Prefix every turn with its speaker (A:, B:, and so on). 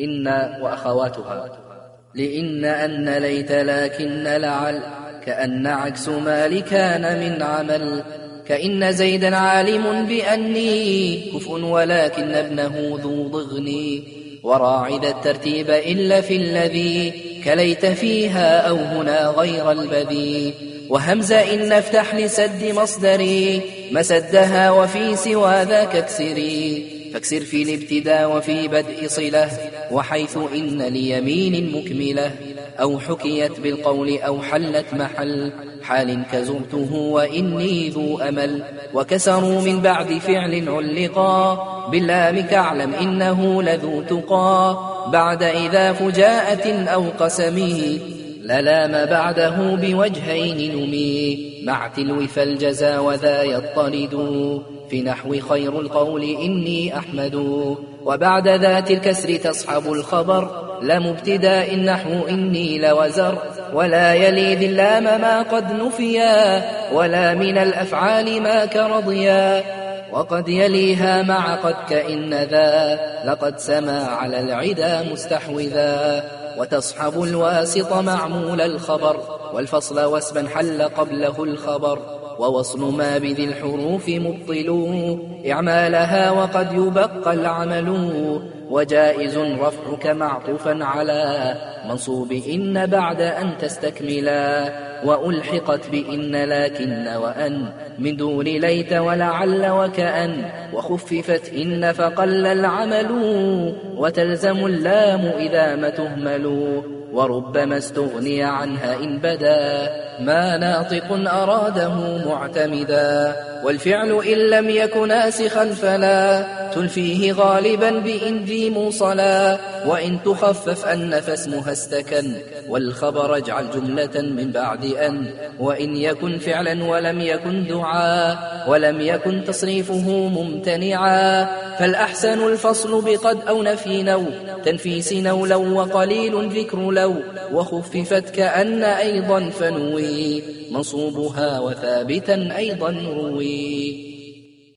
A: إن وأخواتها. لإن أن ليت لكن لعل. كأن عكس ما لكان من عمل. كإن زيدا عالم بأني كفء ولكن ابنه ذو ضغن وراع ذا الترتيب إلا في الذي كليت فيها أو هنا غير البذي. وهمزة إن افتح لسد مصدري. مسدها وفي سوى ذاك اكسري. فاكسر في الابتداء وفي بدء صلة وحيث إن ليمين مكملة أو حكيت بالقول أو حلت محل حال كزرته وإني ذو أمل وكسروا من بعد فعل علقا باللام كعلم إنه لذو تقى بعد إذا فجاءة أو قسمه للام بعده بوجهين نمي. مع تلو فالجزا وذا يطرد في نحو خير القول إني أحمد. وبعد ذات الكسر تصحب الخبر. لم ابتداء النحو إني لوزر. ولا يلي ذي اللام ما قد نفيا. ولا من الأفعال ما كرضيا. وقد يليها مع قد كإن ذا. لقد سما على العدا مستحوذا. وتصحب الواسط معمول الخبر والفصل واسبا حل قبله الخبر. ووصل ما بذي الحروف مبطل. إعمالها وقد يبقى العمل. وجائز رفعك معطوفا على. منصوب إن بعد أن تستكملا وألحقت بإن لكن وأن. من دون ليت ولعل وكأن. وخففت إن فقل العمل. وتلزم اللام إذا ما تهمل. وربما استغني عنها إن بدا. ما ناطق أراده معتمدا. والفعل إن لم يك ناسخا فلا. تلفيه غالبا بإن ذي موصلا. وإن تخفف أن فاسمها استكن. والخبر اجعل جملة من بعد أن. وإن يكن فعلا ولم يكن دعاء ولم يكن تصريفه ممتنعا. فالأحسن الفصل بقد أو نفي أو. تنفيس أو لو وقليل ذكر لو وخففت كأن أيضا فنوي منصوبها وثابتا أيضا روي.